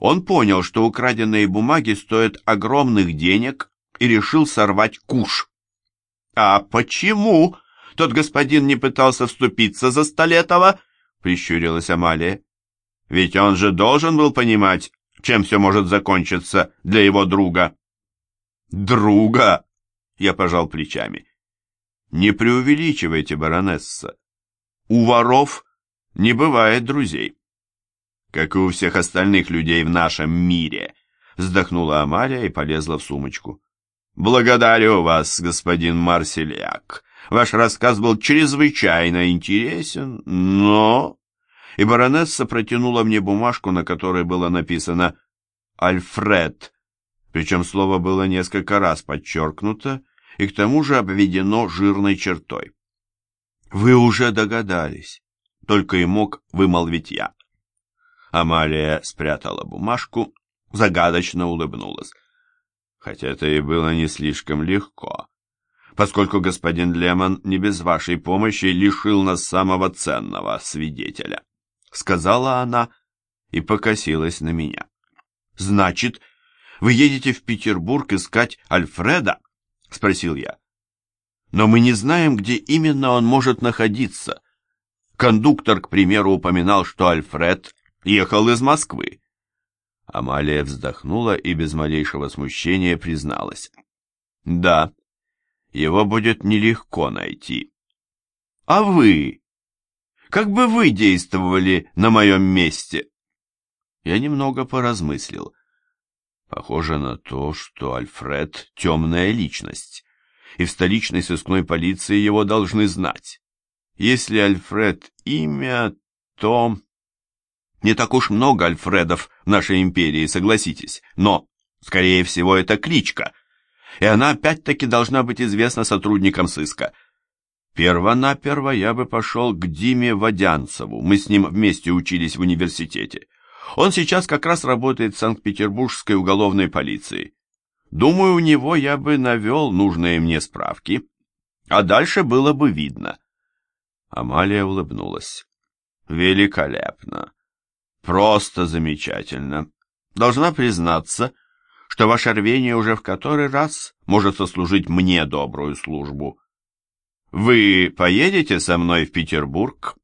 Он понял, что украденные бумаги стоят огромных денег и решил сорвать куш. «А почему тот господин не пытался вступиться за Столетова?» — прищурилась Амалия. «Ведь он же должен был понимать, чем все может закончиться для его друга». «Друга?» — я пожал плечами. «Не преувеличивайте, баронесса. У воров не бывает друзей» как и у всех остальных людей в нашем мире», — вздохнула Амалия и полезла в сумочку. «Благодарю вас, господин Марсельяк. Ваш рассказ был чрезвычайно интересен, но...» И баронесса протянула мне бумажку, на которой было написано «Альфред», причем слово было несколько раз подчеркнуто и к тому же обведено жирной чертой. «Вы уже догадались», — только и мог вымолвить я. Амалия спрятала бумажку, загадочно улыбнулась. Хотя это и было не слишком легко, поскольку господин Лемон не без вашей помощи лишил нас самого ценного свидетеля, сказала она и покосилась на меня. Значит, вы едете в Петербург искать Альфреда? спросил я. Но мы не знаем, где именно он может находиться. Кондуктор, к примеру, упоминал, что Альфред ехал из Москвы. Амалия вздохнула и без малейшего смущения призналась. Да, его будет нелегко найти. А вы? Как бы вы действовали на моем месте? Я немного поразмыслил. Похоже на то, что Альфред — темная личность, и в столичной сыскной полиции его должны знать. Если Альфред имя, то... Не так уж много Альфредов в нашей империи, согласитесь, но, скорее всего, это кличка, и она опять-таки должна быть известна сотрудникам сыска. Первонаперво я бы пошел к Диме Водянцеву, мы с ним вместе учились в университете. Он сейчас как раз работает в Санкт-Петербургской уголовной полиции. Думаю, у него я бы навел нужные мне справки, а дальше было бы видно. Амалия улыбнулась. Великолепно. Просто замечательно. Должна признаться, что ваше рвение уже в который раз может сослужить мне добрую службу. Вы поедете со мной в Петербург?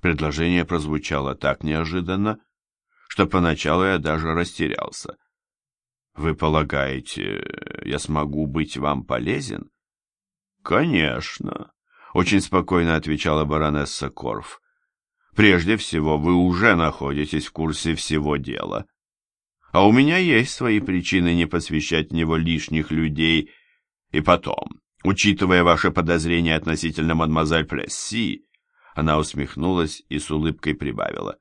Предложение прозвучало так неожиданно, что поначалу я даже растерялся. Вы полагаете, я смогу быть вам полезен? Конечно, очень спокойно отвечала баронесса Корф. Прежде всего, вы уже находитесь в курсе всего дела. А у меня есть свои причины не посвящать в него лишних людей. И потом, учитывая ваши подозрения относительно мадемуазель Плесси, она усмехнулась и с улыбкой прибавила.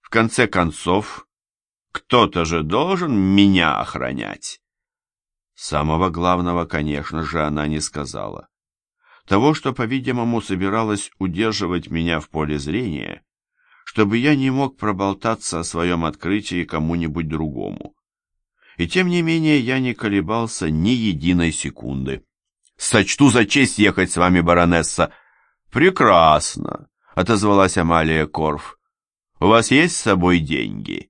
В конце концов, кто-то же должен меня охранять. Самого главного, конечно же, она не сказала того, что, по-видимому, собиралась удерживать меня в поле зрения, чтобы я не мог проболтаться о своем открытии кому-нибудь другому. И тем не менее я не колебался ни единой секунды. «Сочту за честь ехать с вами, баронесса!» «Прекрасно!» — отозвалась Амалия Корф. «У вас есть с собой деньги?»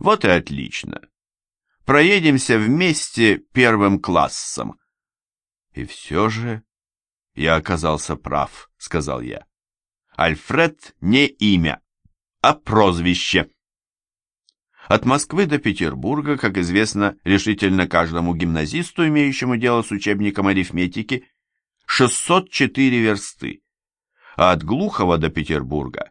«Вот и отлично. Проедемся вместе первым классом». И все же «Я оказался прав», — сказал я. «Альфред не имя, а прозвище». От Москвы до Петербурга, как известно решительно каждому гимназисту, имеющему дело с учебником арифметики, 604 версты, а от Глухова до Петербурга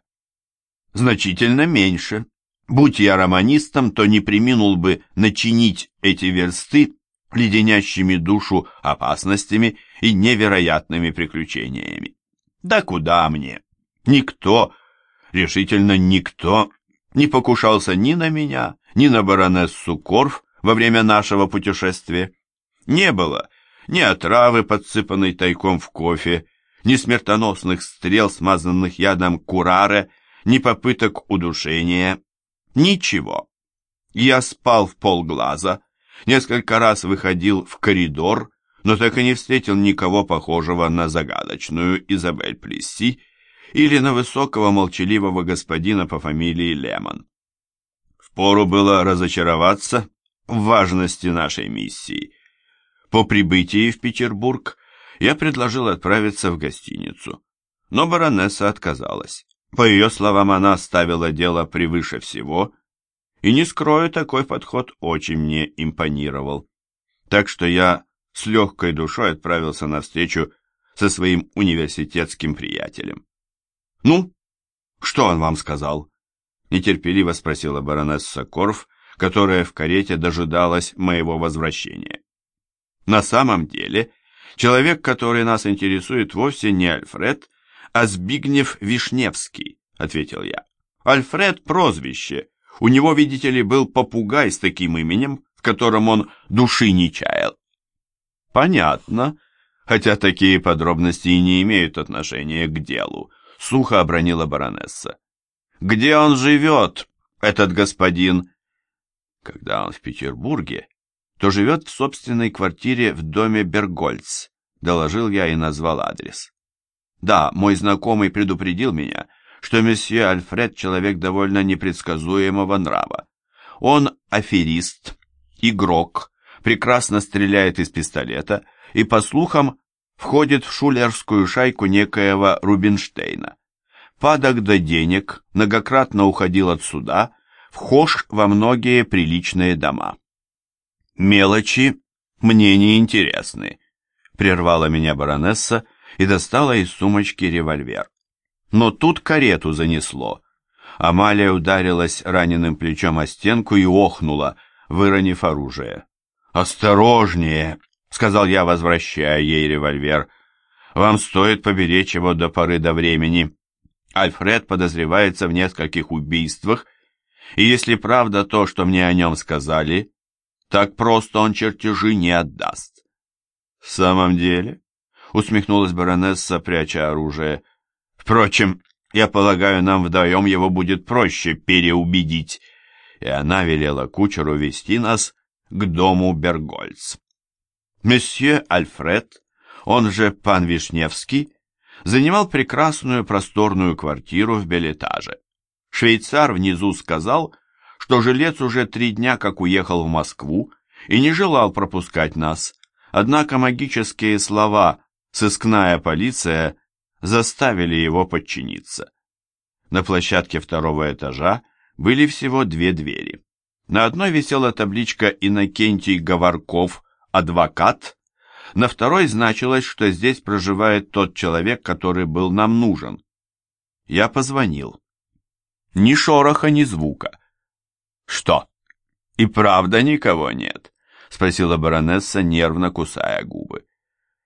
значительно меньше. Будь я романистом, то не приминул бы начинить эти версты леденящими душу опасностями и невероятными приключениями. Да куда мне? Никто, решительно никто, не покушался ни на меня, ни на баронессу Корф во время нашего путешествия. Не было ни отравы, подсыпанной тайком в кофе, ни смертоносных стрел, смазанных ядом кураре, ни попыток удушения. Ничего. Я спал в полглаза, несколько раз выходил в коридор, но так и не встретил никого похожего на загадочную Изабель Плесси или на высокого молчаливого господина по фамилии Лемон. Впору было разочароваться в важности нашей миссии. По прибытии в Петербург я предложил отправиться в гостиницу, но баронесса отказалась. По ее словам, она ставила дело превыше всего, и, не скрою, такой подход очень мне импонировал. Так что я с легкой душой отправился на встречу со своим университетским приятелем. «Ну, что он вам сказал?» — нетерпеливо спросила баронесса Корф, которая в карете дожидалась моего возвращения. На самом деле, человек, который нас интересует, вовсе не Альфред, а Збигнев Вишневский, ответил я. Альфред – прозвище. У него, видите ли, был попугай с таким именем, в котором он души не чаял. Понятно, хотя такие подробности и не имеют отношения к делу, сухо обронила баронесса. Где он живет, этот господин? Когда он в Петербурге, то живет в собственной квартире в доме Бергольц, доложил я и назвал адрес. Да, мой знакомый предупредил меня, что месье Альфред человек довольно непредсказуемого нрава. Он аферист, игрок, прекрасно стреляет из пистолета и, по слухам, входит в шулерскую шайку некоего Рубинштейна. Падок до денег, многократно уходил от суда, вхож во многие приличные дома. «Мелочи мне не интересны», — прервала меня баронесса, — и достала из сумочки револьвер. Но тут карету занесло. Амалия ударилась раненым плечом о стенку и охнула, выронив оружие. «Осторожнее!» — сказал я, возвращая ей револьвер. «Вам стоит поберечь его до поры до времени. Альфред подозревается в нескольких убийствах, и если правда то, что мне о нем сказали, так просто он чертежи не отдаст». «В самом деле?» усмехнулась баронесса, пряча оружие. Впрочем, я полагаю, нам вдвоем его будет проще переубедить. И она велела кучеру вести нас к дому Бергольц. Месье Альфред, он же пан Вишневский, занимал прекрасную просторную квартиру в Белетаже. Швейцар внизу сказал, что жилец уже три дня как уехал в Москву и не желал пропускать нас. Однако магические слова сыскная полиция заставили его подчиниться. На площадке второго этажа были всего две двери. На одной висела табличка «Иннокентий Говорков, адвокат», на второй значилось, что здесь проживает тот человек, который был нам нужен. Я позвонил. Ни шороха, ни звука. «Что, и правда никого нет?» — спросила баронесса, нервно кусая губы.